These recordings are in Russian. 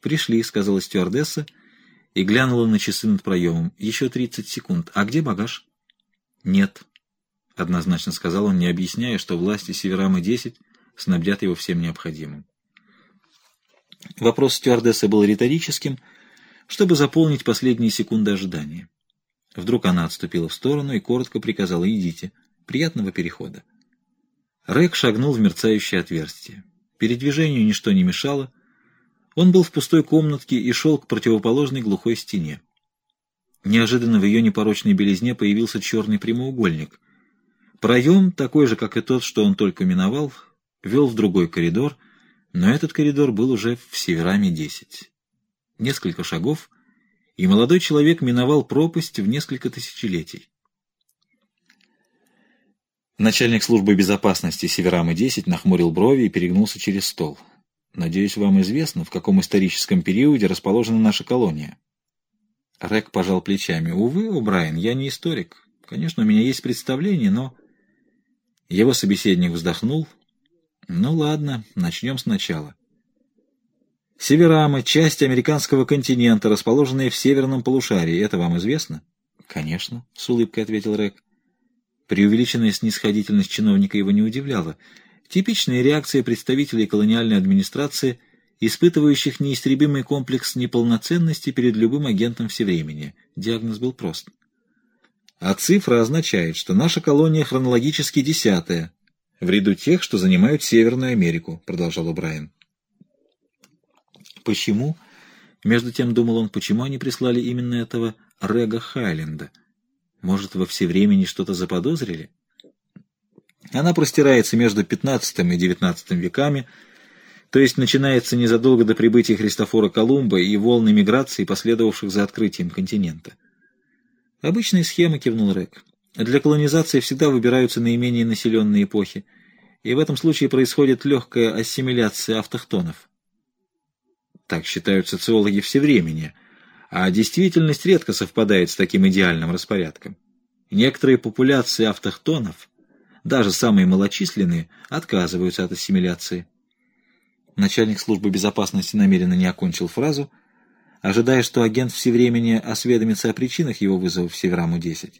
«Пришли», — сказала стюардесса и глянула на часы над проемом. «Еще тридцать секунд. А где багаж?» «Нет», — однозначно сказал он, не объясняя, что власти Северамы-10 снабдят его всем необходимым. Вопрос стюардессы был риторическим, чтобы заполнить последние секунды ожидания. Вдруг она отступила в сторону и коротко приказала «Идите». Приятного перехода. Рэк шагнул в мерцающее отверстие. Передвижению ничто не мешало. Он был в пустой комнатке и шел к противоположной глухой стене. Неожиданно в ее непорочной белизне появился черный прямоугольник. Проем, такой же, как и тот, что он только миновал, вел в другой коридор, но этот коридор был уже в Севераме-10. Несколько шагов, и молодой человек миновал пропасть в несколько тысячелетий. Начальник службы безопасности Северамы-10 нахмурил брови и перегнулся через стол. «Надеюсь, вам известно, в каком историческом периоде расположена наша колония?» Рек пожал плечами. «Увы, О'Брайен, я не историк. Конечно, у меня есть представление, но...» Его собеседник вздохнул. «Ну ладно, начнем сначала. Северама — часть американского континента, расположенная в северном полушарии. Это вам известно?» «Конечно», — с улыбкой ответил Рек. Преувеличенная снисходительность чиновника его не удивляла. Типичная реакция представителей колониальной администрации, испытывающих неистребимый комплекс неполноценности перед любым агентом всевремени. Диагноз был прост. А цифра означает, что наша колония хронологически десятая, в ряду тех, что занимают Северную Америку, продолжал Брайан. Почему? Между тем думал он, почему они прислали именно этого Рега Хайленда — может, во все времени что-то заподозрили? Она простирается между XV и XIX веками, то есть начинается незадолго до прибытия Христофора Колумба и волны миграции, последовавших за открытием континента. Обычная схема, кивнул Рек. Для колонизации всегда выбираются наименее населенные эпохи, и в этом случае происходит легкая ассимиляция автохтонов. Так считают социологи всевремени – а действительность редко совпадает с таким идеальным распорядком. Некоторые популяции автохтонов, даже самые малочисленные, отказываются от ассимиляции. Начальник службы безопасности намеренно не окончил фразу, ожидая, что агент всевремени осведомится о причинах его вызова в Севераму-10.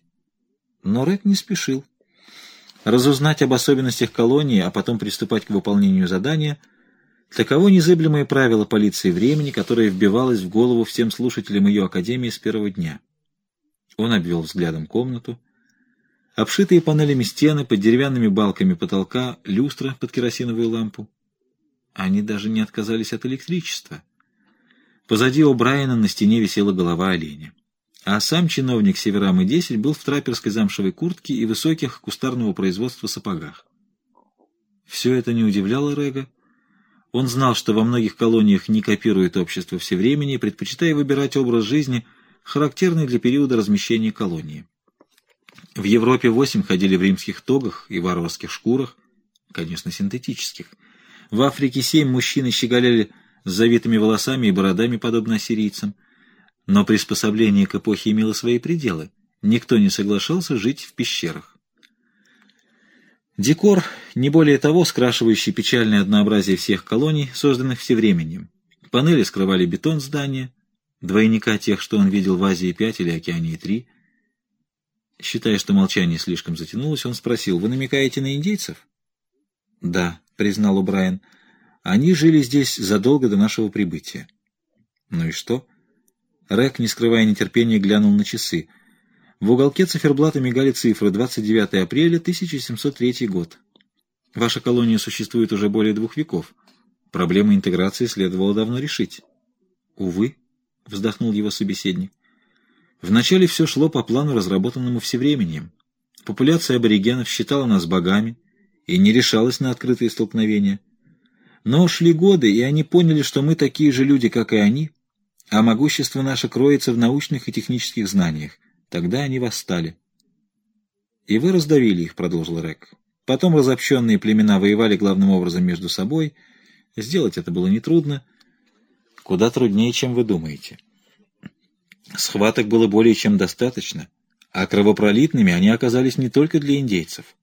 Но Ред не спешил. Разузнать об особенностях колонии, а потом приступать к выполнению задания – Таково незыблемое правило полиции времени, которое вбивалось в голову всем слушателям ее академии с первого дня. Он обвел взглядом комнату. Обшитые панелями стены, под деревянными балками потолка, люстра под керосиновую лампу. Они даже не отказались от электричества. Позади у Брайана на стене висела голова оленя. А сам чиновник Северамы-10 был в траперской замшевой куртке и высоких кустарного производства сапогах. Все это не удивляло Рега, он знал, что во многих колониях не копирует общество всевремени, предпочитая выбирать образ жизни, характерный для периода размещения колонии. В Европе восемь ходили в римских тогах и варварских шкурах, конечно, синтетических. В Африке семь мужчин щеголяли с завитыми волосами и бородами, подобно ассирийцам. Но приспособление к эпохе имело свои пределы. Никто не соглашался жить в пещерах. Декор, не более того, скрашивающий печальное однообразие всех колоний, созданных всевременем. Панели скрывали бетон здания, двойника тех, что он видел в Азии-5 или Океании-3. Считая, что молчание слишком затянулось, он спросил, «Вы намекаете на индейцев?» «Да», — признал Брайан. «Они жили здесь задолго до нашего прибытия». «Ну и что?» Рек, не скрывая нетерпения, глянул на часы — в уголке циферблата мигали цифры 29 апреля 1703 год. Ваша колония существует уже более двух веков. Проблему интеграции следовало давно решить. Увы, вздохнул его собеседник. Вначале все шло по плану, разработанному всевременем. Популяция аборигенов считала нас богами и не решалась на открытые столкновения. Но шли годы, и они поняли, что мы такие же люди, как и они, а могущество наше кроется в научных и технических знаниях. Тогда они восстали. «И вы раздавили их», — продолжил Рек. «Потом разобщенные племена воевали главным образом между собой. Сделать это было нетрудно. Куда труднее, чем вы думаете. Схваток было более чем достаточно, а кровопролитными они оказались не только для индейцев.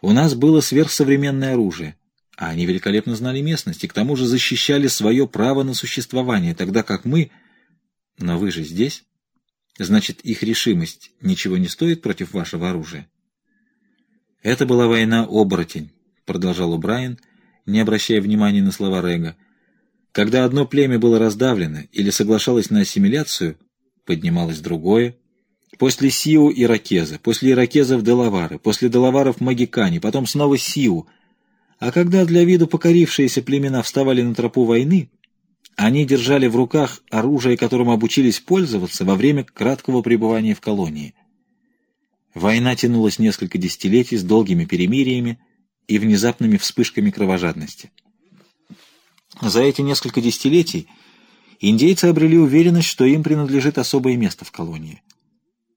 У нас было сверхсовременное оружие, А они великолепно знали местность и к тому же защищали свое право на существование, тогда как мы... Но вы же здесь. Значит, их решимость ничего не стоит против вашего оружия. Это была война-оборотень, продолжал Брайан, не обращая внимания на слова Рега. Когда одно племя было раздавлено или соглашалось на ассимиляцию, поднималось другое. После Сиу — Иракеза, после Иракезов — Делавары, после Делаваров — Магикане, потом снова Сиу. А когда для виду покорившиеся племена вставали на тропу войны, они держали в руках оружие, которым обучились пользоваться во время краткого пребывания в колонии. Война тянулась несколько десятилетий с долгими перемириями и внезапными вспышками кровожадности. За эти несколько десятилетий индейцы обрели уверенность, что им принадлежит особое место в колонии.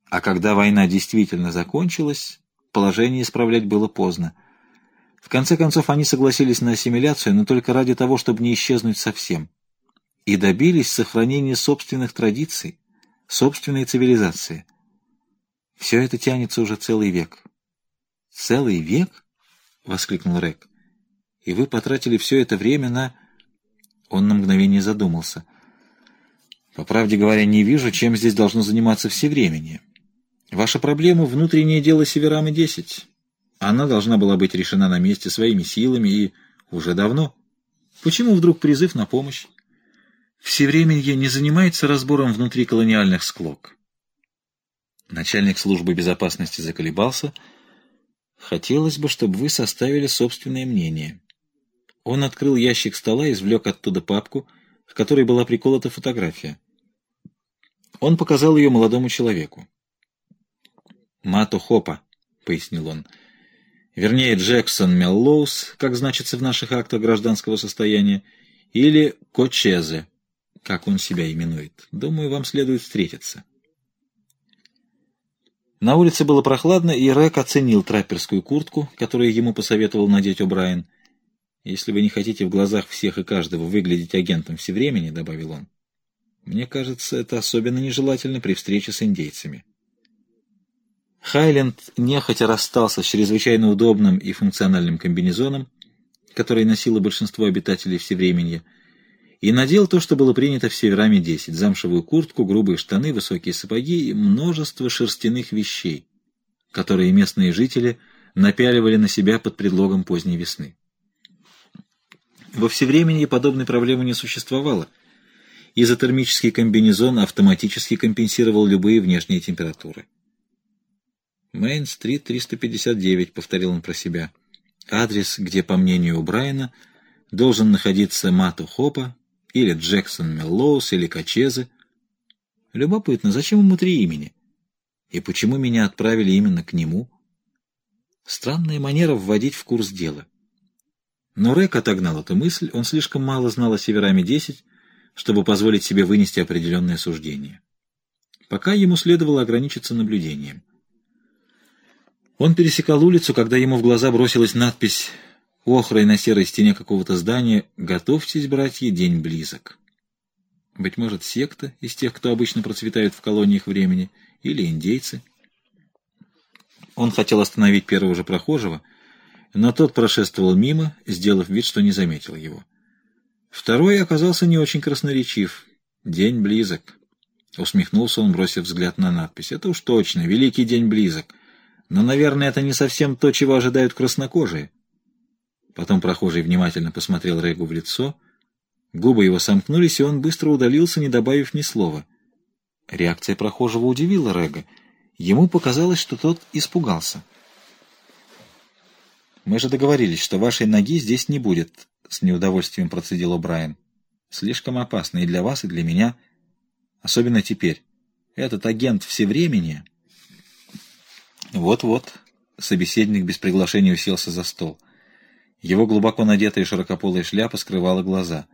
А когда война действительно закончилась, положение исправлять было поздно. В конце концов, они согласились на ассимиляцию, но только ради того, чтобы не исчезнуть совсем. И добились сохранения собственных традиций, собственной цивилизации. Все это тянется уже целый век. «Целый век?» — воскликнул Рек. «И вы потратили все это время на...» Он на мгновение задумался. «По правде говоря, не вижу, чем здесь должно заниматься все времени. Ваша проблема — внутреннее дело Северамы-10. Она должна была быть решена на месте своими силами и уже давно. Почему вдруг призыв на помощь? Всевременье не занимается разбором внутриколониальных склок. Начальник службы безопасности заколебался. Хотелось бы, чтобы вы составили собственное мнение. Он открыл ящик стола и извлек оттуда папку, в которой была приколота фотография. Он показал ее молодому человеку. «Мато Хопа», — пояснил он. «Вернее, Джексон Меллоус, как значится в наших актах гражданского состояния, или Кочезе, как он себя именует. Думаю, вам следует встретиться». На улице было прохладно, и Рек оценил трапперскую куртку, которую ему посоветовал надеть О'Брайен. «Если вы не хотите в глазах всех и каждого выглядеть агентом всевремени», — добавил он, — «мне кажется, это особенно нежелательно при встрече с индейцами». Хайленд нехотя расстался с чрезвычайно удобным и функциональным комбинезоном, который носило большинство обитателей Всевременья, и надел то, что было принято в Севераме-10 — замшевую куртку, грубые штаны, высокие сапоги и множество шерстяных вещей, которые местные жители напяливали на себя под предлогом поздней весны. Во Всевременье подобной проблемы не существовало. Изотермический комбинезон автоматически компенсировал любые внешние температуры. «Мейн-стрит, 359», — повторил он про себя. Адрес, где, по мнению Брайана, должен находиться Мату Хопа, или Джексон Меллоус, или Качезе. Любопытно, зачем ему три имени? И почему меня отправили именно к нему? Странная манера вводить в курс дела. Но Рэк отогнал эту мысль, он слишком мало знал о Севераме-10, чтобы позволить себе вынести определенное суждение. Пока ему следовало ограничиться наблюдением. Он пересекал улицу, когда ему в глаза бросилась надпись охрой на серой стене какого-то здания «Готовьтесь, братья, день близок». Быть может, секта из тех, кто обычно процветают в колониях времени, или индейцы. Он хотел остановить первого же прохожего, но тот прошествовал мимо, сделав вид, что не заметил его. Второй оказался не очень красноречив. «День близок». Усмехнулся он, бросив взгляд на надпись. «Это уж точно, великий день близок». Но, наверное, это не совсем то, чего ожидают краснокожие. Потом прохожий внимательно посмотрел Регу в лицо. Губы его сомкнулись, и он быстро удалился, не добавив ни слова. Реакция прохожего удивила Рега. Ему показалось, что тот испугался. «Мы же договорились, что вашей ноги здесь не будет», — с неудовольствием процедил Брайан. «Слишком опасно и для вас, и для меня. Особенно теперь. Этот агент всевремени...» Вот-вот. Собеседник без приглашения уселся за стол. Его глубоко надетая широкополая шляпа скрывала глаза.